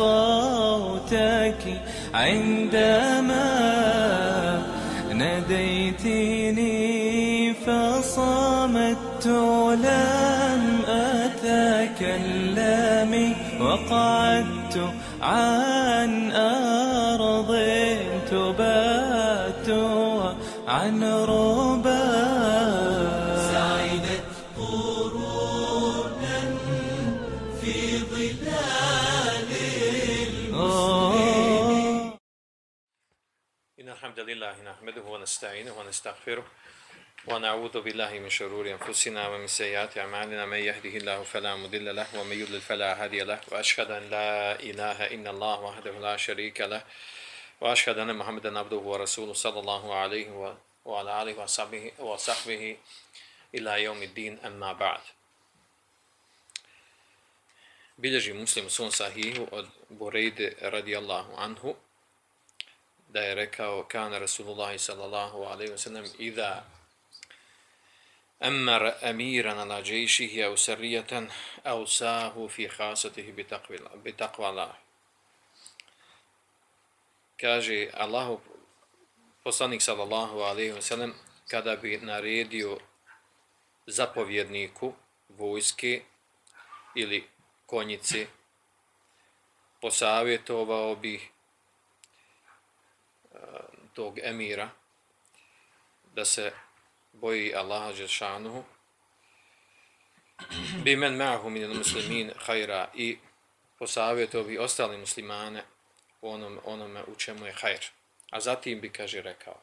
صوتك عندما ناديتني فصمت لم أتكلم وقعدت عن أرض تبات عن ربا الحمد لله نحمده ونستعينه ونستغفره ونعوذ بالله من شرور أنفسنا ومن سيئات أعمالنا. من يهده الله فلا مضل له ومن يضلل فلا هادي له. وأشهد أن لا إله إلا الله وحده لا شريك له. وأشهد أن محمدا عبده ورسوله صلى الله عليه وعلى آله وصحبه وصحبه إلى يوم الدين. أما بعد. Bilježi muslim u svom sahihu od Burejde radijallahu da je rekao kana Rasulullahi sallallahu alaihi wa sallam idha أمر أميرا على جيشه أو سرية أوساه في خاصته بتقوى بتقوى الله kaže Allahu poslanik sallallahu alejhi ve sellem kada bi naredio zapovjedniku vojske ili konjici posavjetovao bi tog emira da se boji Allaha Đelšanuhu bi men ma'hu min muslimin hajra i posavjetovao bi ostali muslimane u onom, onome u čemu je hajr. A zatim bi, kaže, rekao.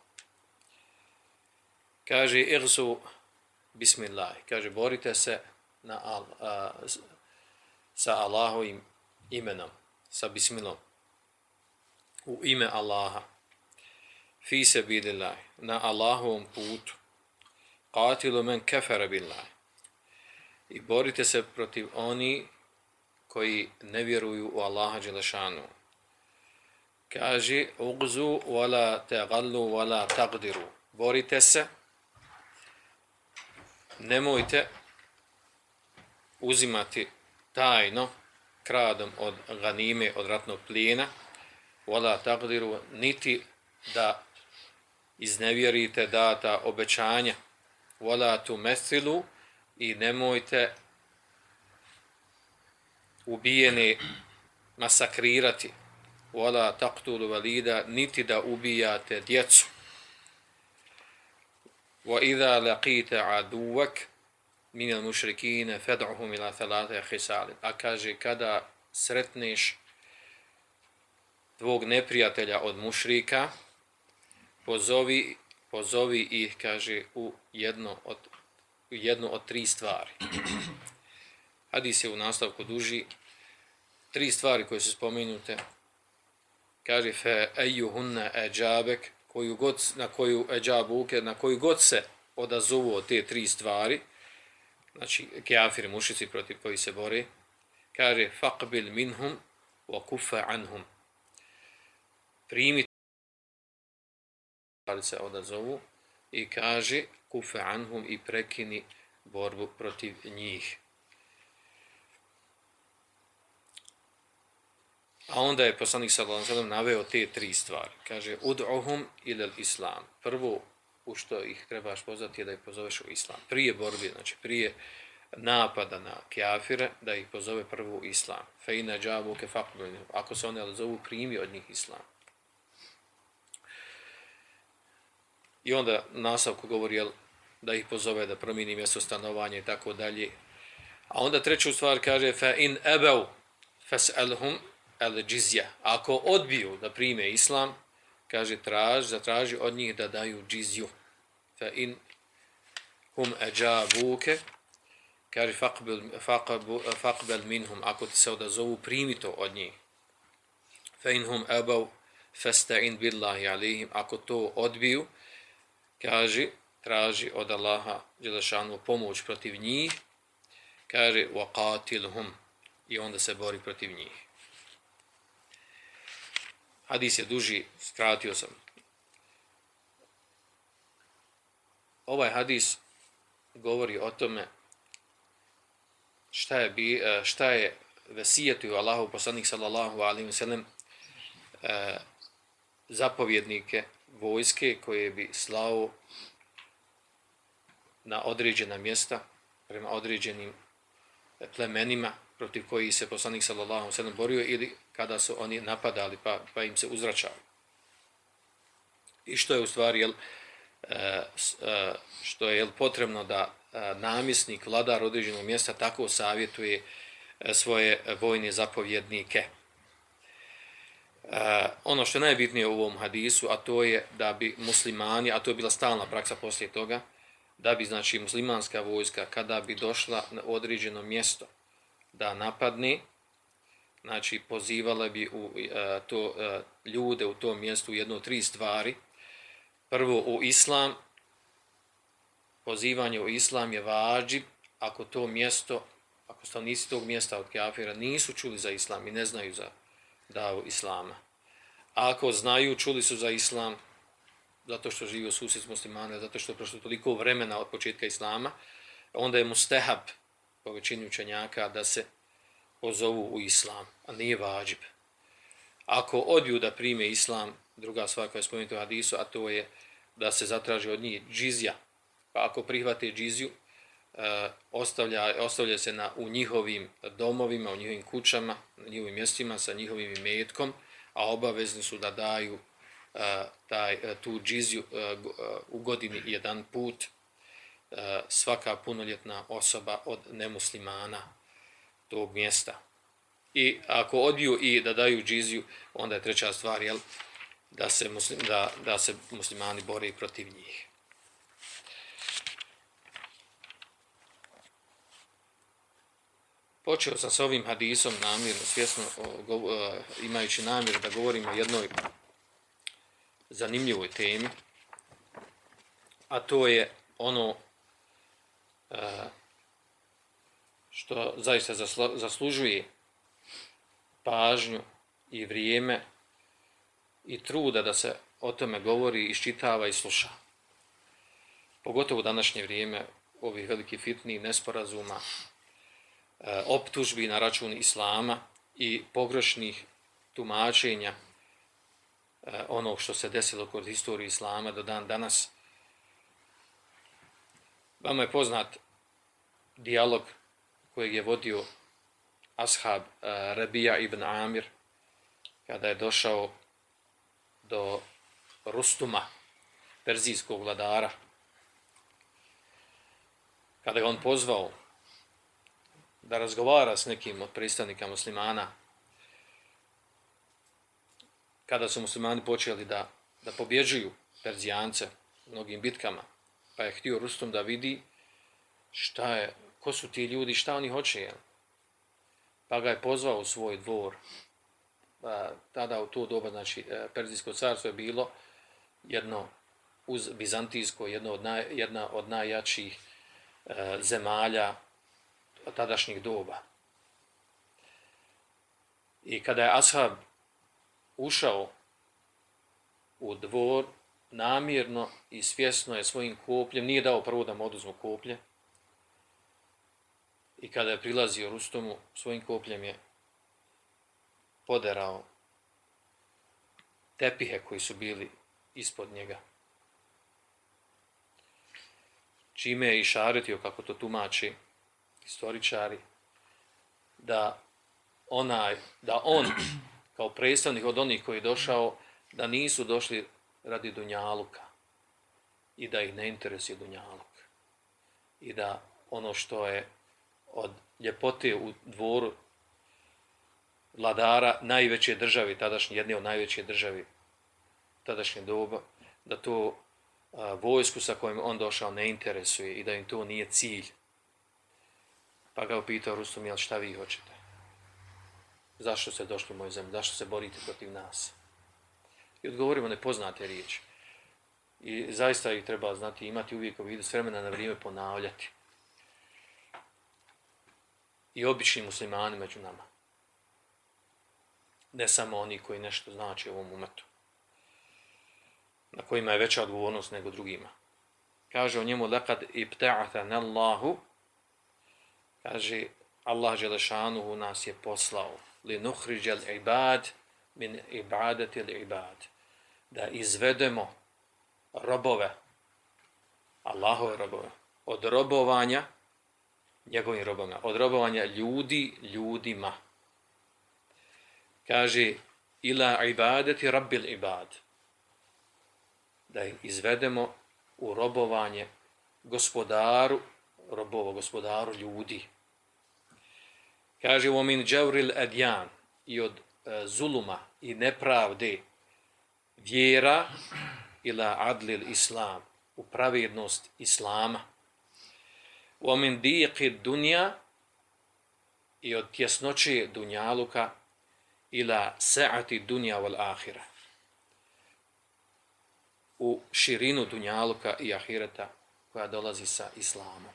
Kaže, irzu bismillah. Kaže, borite se na al, a, sa Allahovim imenom, sa bismilom. U ime Allaha. Fi se bidillah. Na Allahovom putu. Qatilu men kefere billah. I borite se protiv oni koji ne vjeruju u Allaha Đelešanu. Kaže, ugzu wala tegallu wala taqdiru. Borite se, nemojte uzimati tajno, kradom od ganime, od ratnog plijena, wala taqdiru, niti da iznevjerite data obećanja, wala tu methilu, i nemojte ubijeni masakrirati, wala taqtulu valida, niti da ubijate djecu. Wa idha laqita aduwak min al-mushrikina fad'uhum ila thalatha khisal. A kaže kada sretneš tvog neprijatelja od mušrika, pozovi, pozovi ih, kaže, u jedno od, jednu od tri stvari. Hadis je u nastavku duži. Tri stvari koje su spomenute kaže fe ejuhunna eđabek, koju god, na koju eđabuke, na koju god se odazovu od te tri stvari, znači kjafiri mušici protiv koji se bore, kaže faqbil minhum wa kufa anhum. Primi ali se odazovu i kaže kufa anhum i prekini borbu protiv njih. A onda je poslanik sallallahu naveo te tri stvari. Kaže ud'uhum ila islam. Prvo u što ih trebaš pozvati je da ih pozoveš u islam. Prije borbe, znači prije napada na kjafire, da ih pozove prvo u islam. Fe ina džabu. Ako se oni zovu, primi od njih islam. I onda nastavku govori jel, da ih pozove da promijeni mjesto stanovanja i tako dalje. A onda treću stvar kaže fa in abaw fas'alhum al jizya. Ako odbiju da prime islam, kaže traž, zatraži od njih da daju džizju. Fa in hum ajabuke kaže faqbel, faqbu, faqbel minhum, ako ti se odazovu, primi to od njih. Fe inhum abav fasta'in billahi alihim, ako to odbiju, kaže, traži od Allaha Đelešanu pomoć protiv njih, kaže, waqatilhum, i onda se bori protiv njih. Hadis je duži, skratio sam. Ovaj hadis govori o tome šta je, bi, e, šta je vesijetuju Allahu poslanik sallallahu alaihi sallam e, zapovjednike vojske koje bi slao na određena mjesta prema određenim plemenima protiv kojih se poslanik sallallahu sellem borio ili kada su oni napadali pa, pa im se uzvraćali. I što je u stvari jel, e, e, što je jel, potrebno da e, namjesnik, vladar određenog mjesta tako savjetuje svoje vojne zapovjednike. Ono što je najbitnije u ovom hadisu, a to je da bi muslimani, a to je bila stalna praksa poslije toga, da bi znači muslimanska vojska kada bi došla na određeno mjesto da napadne, znači pozivala bi u, a, to a, ljude u tom mjestu jedno tri stvari. Prvo u islam, pozivanje u islam je vađib ako to mjesto, ako stavnici tog mjesta od kafira nisu čuli za islam i ne znaju za davu islama. Ako znaju, čuli su za islam, zato što živi u susjed muslimana, zato što je prošlo toliko vremena od početka islama, onda je mustehab po većini učenjaka da se pozovu u islam, a nije vađib. Ako odju da prime islam, druga stvar koja je spomenuta u hadisu, a to je da se zatraži od njih džizija, pa ako prihvate džiziju, ostavlja, ostavlja se na, u njihovim domovima, u njihovim kućama, na njihovim mjestima sa njihovim imetkom, a obavezni su da daju taj, tu džiziju u godini jedan put svaka punoljetna osoba od nemuslimana tog mjesta. I ako odbiju i da daju džiziju, onda je treća stvar, jel, da se, muslim, da, da se muslimani bore protiv njih. Počeo sam s ovim hadisom namjerno, svjesno, imajući namjer da govorimo o jednoj zanimljivoj temi, a to je ono e, što zaista zaslužuje pažnju i vrijeme i truda da se o tome govori, iščitava i sluša. Pogotovo u današnje vrijeme ovih velikih fitni nesporazuma, e, optužbi na račun islama i pogrešnih tumačenja Eh, onog što se desilo kod historije Islama do dan danas. Vama je poznat dijalog kojeg je vodio ashab uh, Rabija ibn Amir kada je došao do Rustuma, perzijskog vladara. Kada je on pozvao da razgovara s nekim od predstavnika muslimana, kada su muslimani počeli da, da pobježuju Perzijance u mnogim bitkama, pa je htio Rustom da vidi šta je, ko su ti ljudi, šta oni hoće. Pa ga je pozvao u svoj dvor. Pa, tada u to doba, znači, e, Perzijsko carstvo je bilo jedno uz Bizantijsko, jedno od naj, jedna od najjačih e, zemalja tadašnjih doba. I kada je Ashab ušao u dvor namjerno i svjesno je svojim kopljem, nije dao prvo da mu oduzmu koplje, i kada je prilazio Rustomu, svojim kopljem je poderao tepihe koji su bili ispod njega. Čime je išaretio, kako to tumači historičari, da onaj, da on kao predstavnik od onih koji je došao, da nisu došli radi Dunjaluka i da ih ne interesuje Dunjaluk. I da ono što je od ljepote u dvoru vladara najveće državi, tadašnje, jedne od najveće državi tadašnje doba, da to vojsku sa kojim on došao ne interesuje i da im to nije cilj. Pa ga upitao Rustum, jel šta vi hoćete? Zašto ste došli u moju zemlju? Zašto se borite protiv nas? I odgovorimo nepoznate riječi. I zaista ih treba znati imati uvijek u vidu, s vremena na vrijeme ponavljati. I obični muslimani među nama. Ne samo oni koji nešto znači u ovom umetu. Na kojima je veća odgovornost nego drugima. Kaže o njemu, lekad ibta'athan Allahu, kaže, Allah Želešanuhu nas je poslao, li nuhriđel ibad min ibadatil ibad, da izvedemo robove, Allahove robove, od robovanja, njegovim robovima, od robovanja ljudi ljudima. Kaže, ila ibadeti rabbil ibad, da izvedemo u robovanje gospodaru, robovo gospodaru ljudi. Kaže, min džavril adjan, i od e, zuluma i nepravde vjera ila adlil islam, u pravednost islama. min diqi dunja i od tjesnoće dunjaluka ila sa'ati dunja wal ahira. U širinu dunjaluka i ahireta koja dolazi sa islamom.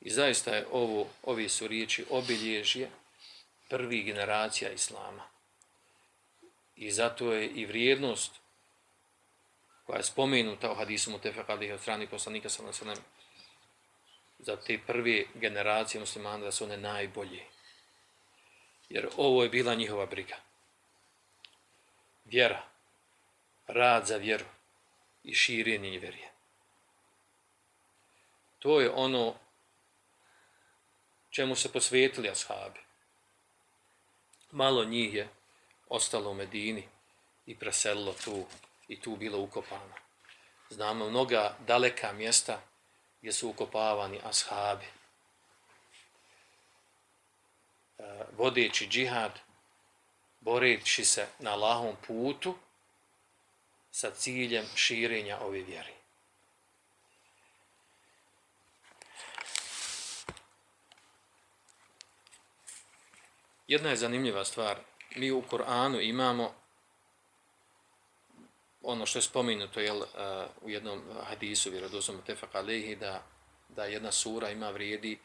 I zaista je ovo, ovi su riječi obilježje prvi generacija islama. I zato je i vrijednost koja je spomenuta u hadisu Mutefek od strani poslanika sa nasadem za te prve generacije muslimana da su one najbolje. Jer ovo je bila njihova briga. Vjera, rad za vjeru i širenje vjerje. To je ono čemu se posvetili ashabi. Malo njih je ostalo u Medini i preselilo tu i tu bilo ukopano. Znamo mnoga daleka mjesta gdje su ukopavani ashabi. E, vodeći džihad, boreći se na lahom putu sa ciljem širenja ove vjere. Jedna je zanimljiva stvar. Mi u Koranu imamo ono što je spomenuto jel, uh, u jednom hadisu, vjerodostom Tefak Alehi, da, da jedna sura ima vrijedi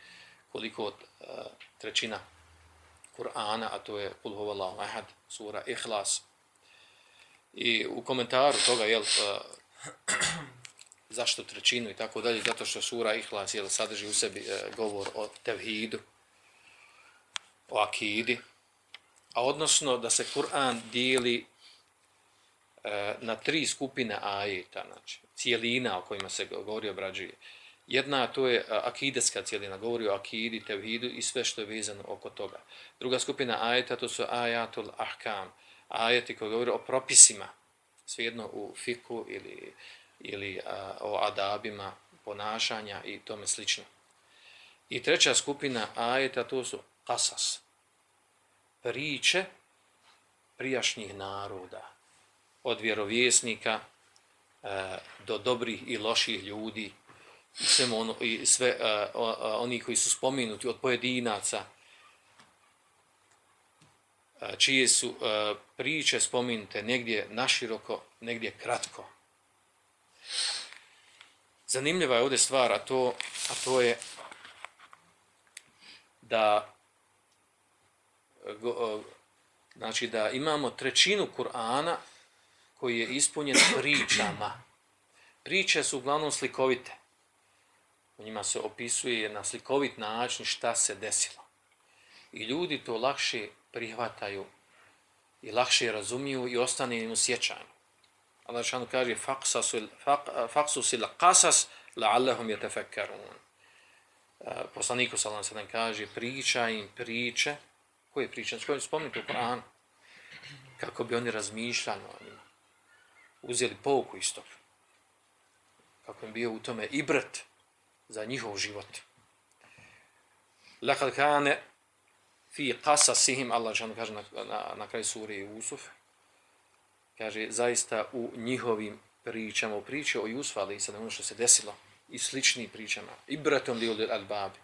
koliko uh, trećina Kur'ana, a to je Kul huvallahu ahad, sura Ihlas. I u komentaru toga, jel, uh, zašto trećinu i tako dalje, zato što sura Ihlas jel, sadrži u sebi govor o tevhidu, o akidi, a odnosno da se Kur'an dijeli e, na tri skupine ajeta, znači cijelina o kojima se govori obrađuje. Jedna to je akideska cijelina, govori o akidi, tevhidu i sve što je vezano oko toga. Druga skupina ajeta to su ajatul ahkam, ajeti koji govori o propisima, svejedno u fiku ili, ili a, o adabima, ponašanja i tome slično. I treća skupina ajeta to su kasas, priče prijašnjih naroda, od vjerovjesnika e, do dobrih i loših ljudi, i sve, ono, i sve e, oni koji su spominuti od pojedinaca, e, čije su e, priče spominute negdje naširoko, negdje kratko. Zanimljiva je ovdje stvar, a to, a to je da znači da imamo trećinu Kur'ana koji je ispunjen pričama. Priče su uglavnom slikovite. U njima se opisuje na slikovit način šta se desilo. I ljudi to lakše prihvataju i lakše razumiju i ostane im u sjećanju. Allah šanu kaže faksu sila kasas la'allahum yatafakkarun. Poslaniku sallam sallam kaže priča im priče Koje priče? Koje spomenuti u Koranu? Kako bi oni razmišljali o njima? Uzeli pouku iz toga. Kako im bio u tome i brat za njihov život. Lekad kane fi kasa sihim, Allah žanu kaže na, na, na kraju suri Jusuf, kaže zaista u njihovim pričama, u o Jusuf, ali i sad ono što se desilo, i slični pričama, i bratom li al babi,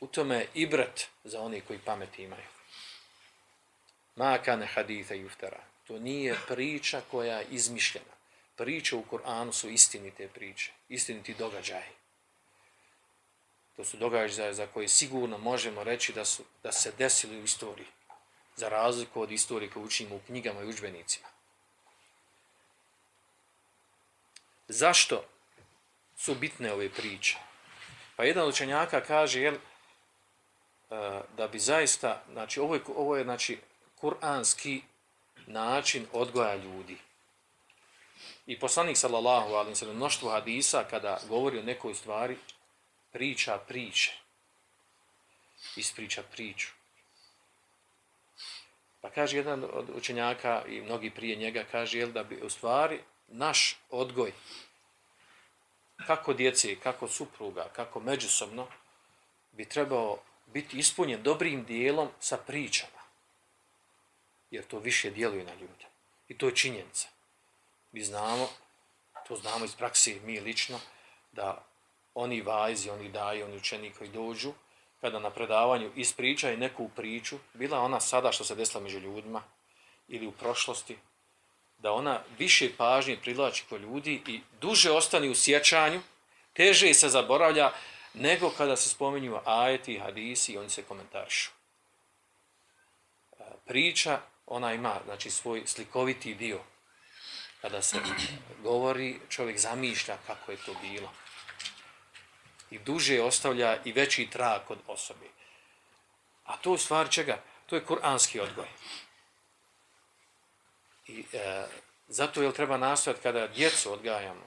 u tome je ibrat za oni koji pamet imaju. Ma kane haditha juftara. To nije priča koja je izmišljena. Priče u Koranu su istinite priče, istiniti događaji. To su događaje za koje sigurno možemo reći da, su, da se desili u istoriji. Za razliku od istorije koju učimo u knjigama i učbenicima. Zašto su bitne ove priče? Pa jedan učenjaka kaže, jel, da bi zaista, znači ovo je, ovo je znači, kuranski način odgoja ljudi. I poslanik sallallahu alejhi ve sellem mnoštvo hadisa kada govori o nekoj stvari priča priče. Ispriča priču. Pa kaže jedan od učenjaka i mnogi prije njega kaže jel da bi u stvari naš odgoj kako djece, kako supruga, kako međusobno bi trebao biti ispunjen dobrim dijelom sa pričama. Jer to više djeluje na ljude. I to je činjenica. Mi znamo, to znamo iz praksi mi lično, da oni vajzi, oni daju, oni učeni koji dođu, kada na predavanju ispričaju neku priču, bila ona sada što se desila među ljudima ili u prošlosti, da ona više pažnje privlači kod ljudi i duže ostane u sjećanju, teže se zaboravlja nego kada se spominju ajeti, hadisi i oni se komentarišu. E, priča, ona ima znači, svoj slikoviti dio. Kada se govori, čovjek zamišlja kako je to bilo. I duže ostavlja i veći trag kod osobe. A to u stvari čega? To je kuranski odgoj. I e, zato jel treba nastojati kada djecu odgajamo,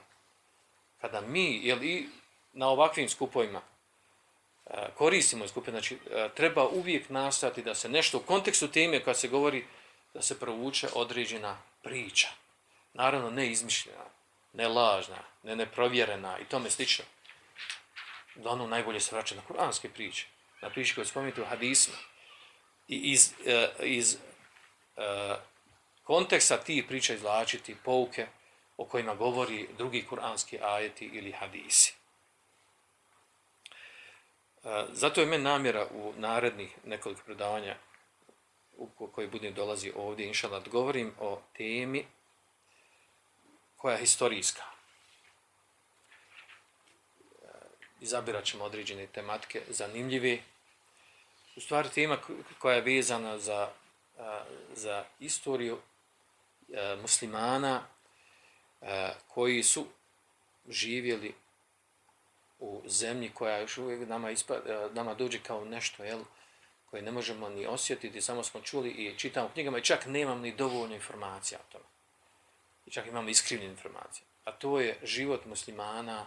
kada mi, jel i na ovakvim skupovima e, koristimo skupe, znači e, treba uvijek nastojati da se nešto u kontekstu teme koja se govori da se provuče određena priča. Naravno ne izmišljena, ne lažna, ne neprovjerena i tome slično. Da ono najbolje se vraća na kuranske priče, na priče koje spomenuti u hadisma. I iz, e, iz konteksta tih priča izlačiti pouke o kojima govori drugi kuranski ajeti ili hadisi. E, zato je meni namjera u narednih nekoliko predavanja u koji budem dolazi ovdje, inšala, da govorim o temi koja je historijska. E, izabirat ćemo određene tematike zanimljive. U stvari tema koja je vezana za, za istoriju e, muslimana e, koji su živjeli u zemlji koja još uvijek nama, ispa, nama dođe kao nešto, jel, koje ne možemo ni osjetiti, samo smo čuli i čitamo u knjigama i čak nemam ni dovoljno informacija o tome. I čak imamo iskrivne informacije. A to je život muslimana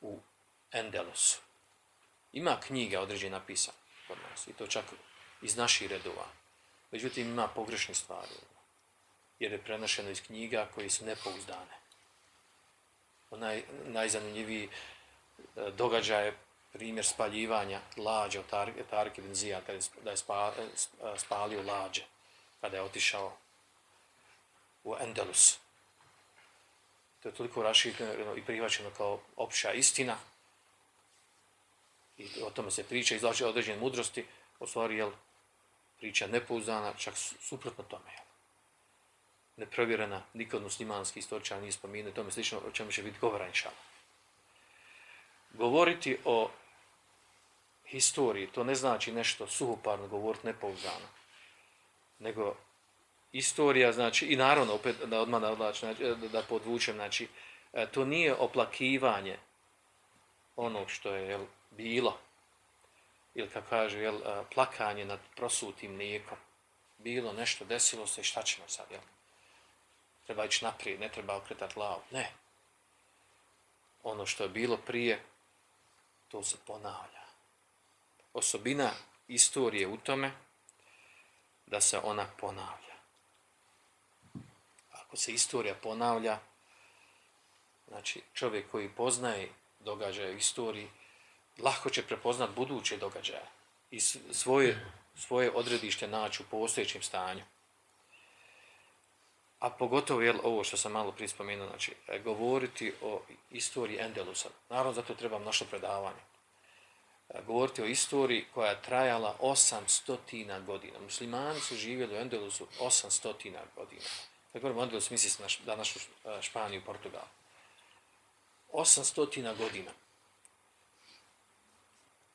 u Endelosu. Ima knjiga određena napisana kod nas i to čak iz naših redova. Međutim, ima pogrešne stvari. Jer je prenašeno iz knjiga koji su nepouzdane. Onaj najzanimljiviji e, događaj je primjer spaljivanja lađa od ibn Zijad, kada da je spalio lađe, kada je otišao u Endelus. To je toliko rašireno i prihvaćeno kao opća istina. I o tome se priča, izlače određene mudrosti, u stvari, priča nepouzdana, čak suprotno tome, jel. Neprovjerena, nikad muslimanski istoričan nije spomenuo, tome slično, o čemu će biti govora, inšala. Govoriti o historiji, to ne znači nešto suhoparno govoriti, nepouzdano, nego istorija, znači, i naravno, opet da odmah da, znači, da, podvučem, znači, e, to nije oplakivanje onog što je jel, bilo, ili kako kaže, jel, e, plakanje nad prosutim mlijekom. Bilo nešto, desilo se, šta ćemo sad, jel? Treba ići naprijed, ne treba okretati lav. Ne. Ono što je bilo prije, to se ponavlja. Osobina istorije u tome da se ona ponavlja ako se istorija ponavlja, znači čovjek koji poznaje događaje u istoriji, lahko će prepoznat buduće događaje i svoje, svoje odredište naći u postojećem stanju. A pogotovo je ovo što sam malo prije spomenuo, znači govoriti o istoriji Endelusa. Naravno, zato trebam naše predavanje. a, govoriti o istoriji koja je trajala 800 godina. Muslimani su živjeli u Endelusu 800 godina. Kad govorimo o Endelusu, misli se na današnju a, Španiju Portugal. 800 godina.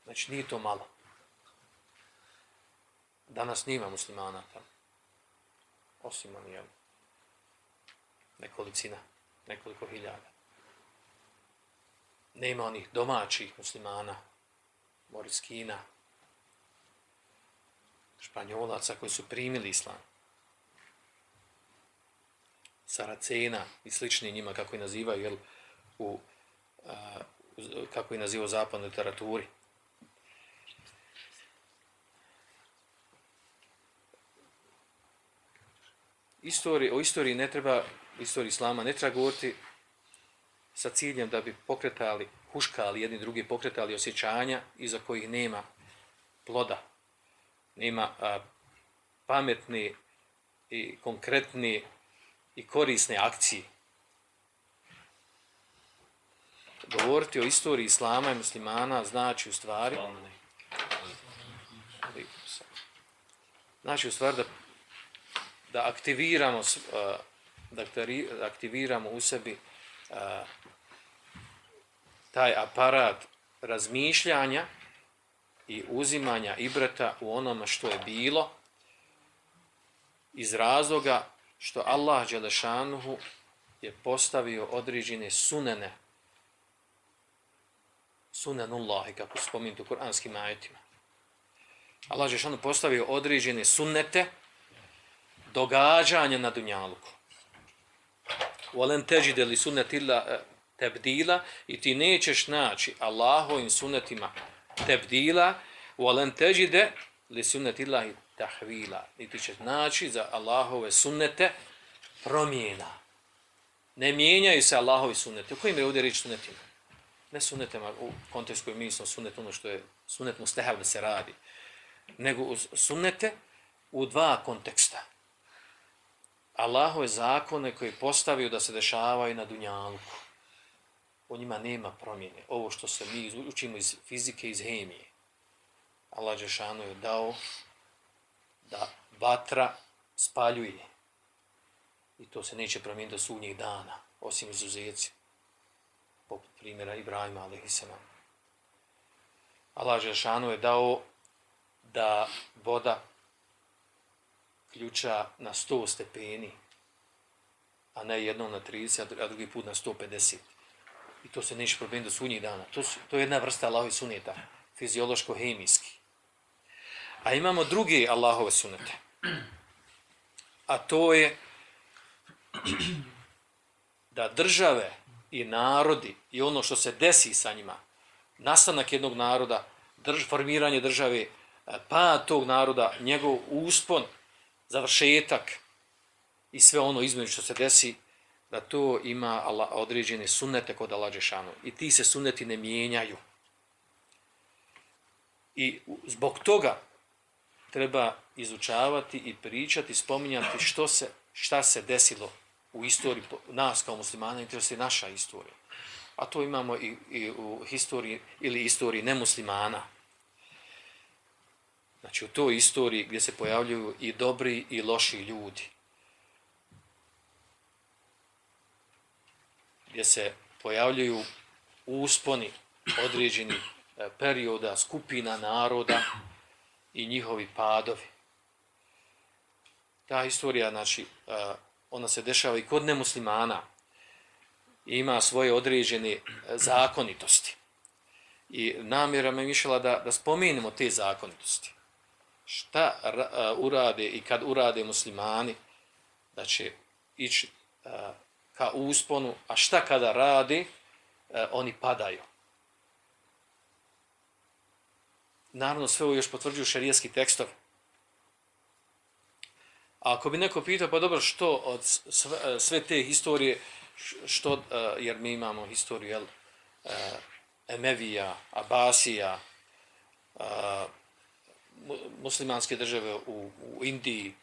Znači, nije to malo. Danas nima muslimana tamo. Osim oni, jel, nekolicina, nekoliko hiljada. Nema onih domaćih muslimana, Moriskina, Španjolaca koji su primili islam. Saracena i slični njima, kako ih nazivaju, jel, u, a, kako ih nazivaju u zapadnoj literaturi. Istoriji, o istoriji ne treba, istoriji islama ne treba govoriti sa ciljem da bi pokretali, huškali jedni drugi, pokretali osjećanja iza kojih nema ploda, nema a, pametni i konkretni i korisne akcije. Govoriti o istoriji islama i muslimana znači u stvari znači u stvari da, da aktiviramo a, da aktiviramo u sebi a, taj aparat razmišljanja i uzimanja ibrata u onome što je bilo iz razloga što Allah Đelešanuhu je postavio određene sunene sunenullahi, kako spomenuti u kuranskim ajetima. Allah Đelešanuhu postavio određene sunnete događanja na Dunjaluku. Volen teđide li sunnetilla tebdila i ti nećeš naći Allahovim sunnetima tebdila volen teđide li sunnetillahi tahvila. I ti ćeš naći za Allahove sunnete promjena. Ne mijenjaju se Allahovi sunneti. U kojim je ovdje riječ sunnetima? Ne u kontekstu koji mislimo sunnet ono što je sunnet mustehav da se radi. Nego sunnete u dva konteksta. Allahove zakone koje je postavio da se dešavaju na Dunjaluku. O njima nema promjene. Ovo što se mi učimo iz fizike, iz hemije. Allah Žešanu je dao da vatra spaljuje. I to se neće promijeniti do sudnjeg dana, osim izuzeci. Poput primjera Ibrahima, a.s. Allah Žešanu je dao da voda ključa na 100 stepeni, a ne jednom na 30, a drugi put na 150. I to se neće promijeniti do sunnjih dana. To, su, to je jedna vrsta Allahovi suneta, fiziološko-hemijski. A imamo drugi Allahove sunete. A to je da države i narodi i ono što se desi sa njima, nastanak jednog naroda, drž, formiranje države, pa tog naroda, njegov uspon, završetak i sve ono između što se desi, da to ima određene sunnete kod Allah Đešanu. I ti se sunneti ne mijenjaju. I zbog toga treba izučavati i pričati, spominjati što se, šta se desilo u istoriji nas kao muslimana, interesuje naša istorija. A to imamo i, i u historiji ili istoriji nemuslimana. Znači u toj istoriji gdje se pojavljuju i dobri i loši ljudi. Gdje se pojavljuju usponi određeni e, perioda, skupina naroda i njihovi padovi. Ta istorija, znači, e, ona se dešava i kod nemuslimana. I ima svoje određene e, zakonitosti. I namjera me mišljala da, da spomenemo te zakonitosti šta urade i kad urade muslimani, da će ići ka usponu, a šta kada rade, uh, oni padaju. Naravno, sve ovo još potvrđuju šarijski tekstov. A ako bi neko pitao, pa dobro, što od sve, sve te historije, što, jer mi imamo historiju, jel, Emevija, Abasija, muslimanske države u, u Indiji,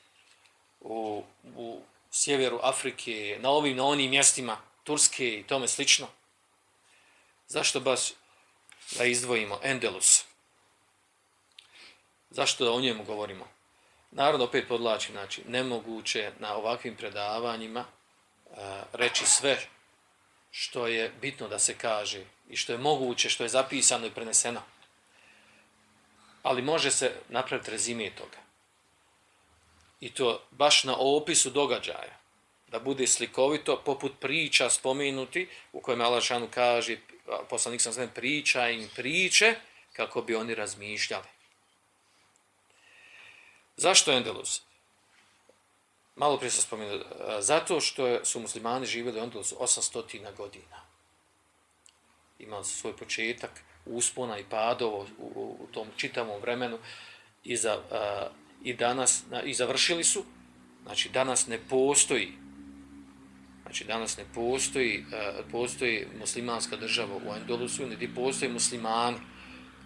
u, u sjeveru Afrike, na ovim, na onim mjestima, Turske i tome slično. Zašto baš da izdvojimo Endelus, Zašto da o njemu govorimo? Naravno, opet podlačim, znači, nemoguće na ovakvim predavanjima uh, reći sve što je bitno da se kaže i što je moguće, što je zapisano i preneseno. Ali može se napraviti rezime toga. I to baš na opisu događaja. Da bude slikovito, poput priča spomenuti, u kojima Allah šanu kaže, poslanik sam znam, priča im priče, kako bi oni razmišljali. Zašto Endelus? Malo prije sam spomenuo. Zato što su muslimani živjeli u Endelusu 800 godina. Imali su svoj početak, uspona i padovo u, tom čitavom vremenu i, za, i danas, i završili su. Znači, danas ne postoji Znači, danas ne postoji, postoji muslimanska država u Endelusu, niti postoji muslimani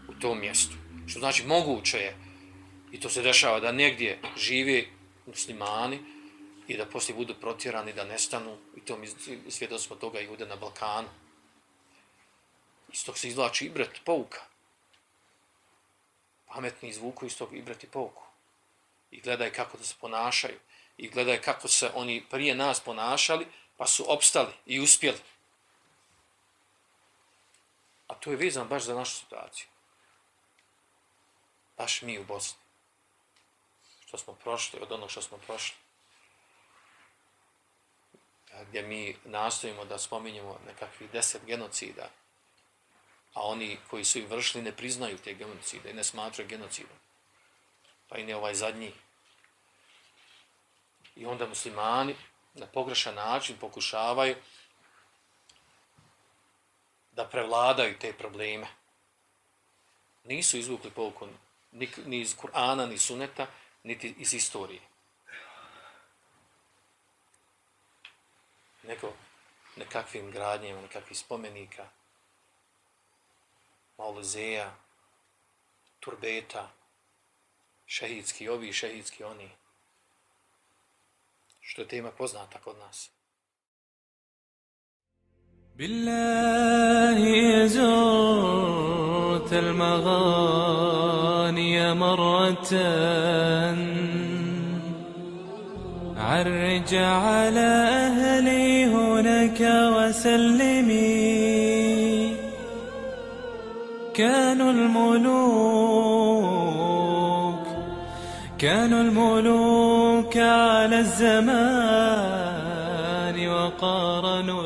u tom mjestu. Što znači, moguće je, i to se dešava, da negdje žive muslimani i da poslije budu protjerani, da nestanu, i to mi svjedoci smo toga i ude na Balkanu. Iz tog se izvlači ibret, pouka. Pametni izvuku iz tog ibret i pouku. I gledaj kako da se ponašaju. I gledaj kako se oni prije nas ponašali, pa su opstali i uspjeli. A to je vezan baš za našu situaciju. Baš mi u Bosni. Što smo prošli, od onog što smo prošli. Gdje mi nastojimo da spominjemo nekakvih deset genocida, a oni koji su ih vršili ne priznaju te genocide i ne smatraju genocidom. Pa i ne ovaj zadnji. I onda muslimani na pogrešan način pokušavaju da prevladaju te probleme. Nisu izvukli pouku ni, iz Kur'ana, ni suneta, niti iz istorije. Nego nekakvim gradnjima, nekakvih spomenika, maulezeja, turbeta, šehidski ovi, šehidski oni što je tema poznata kod nas. بالله زرت المغاني مرة عرج على أهلي هناك وسلمي كانوا الملوك كانوا الملوك على الزمان وقارنوا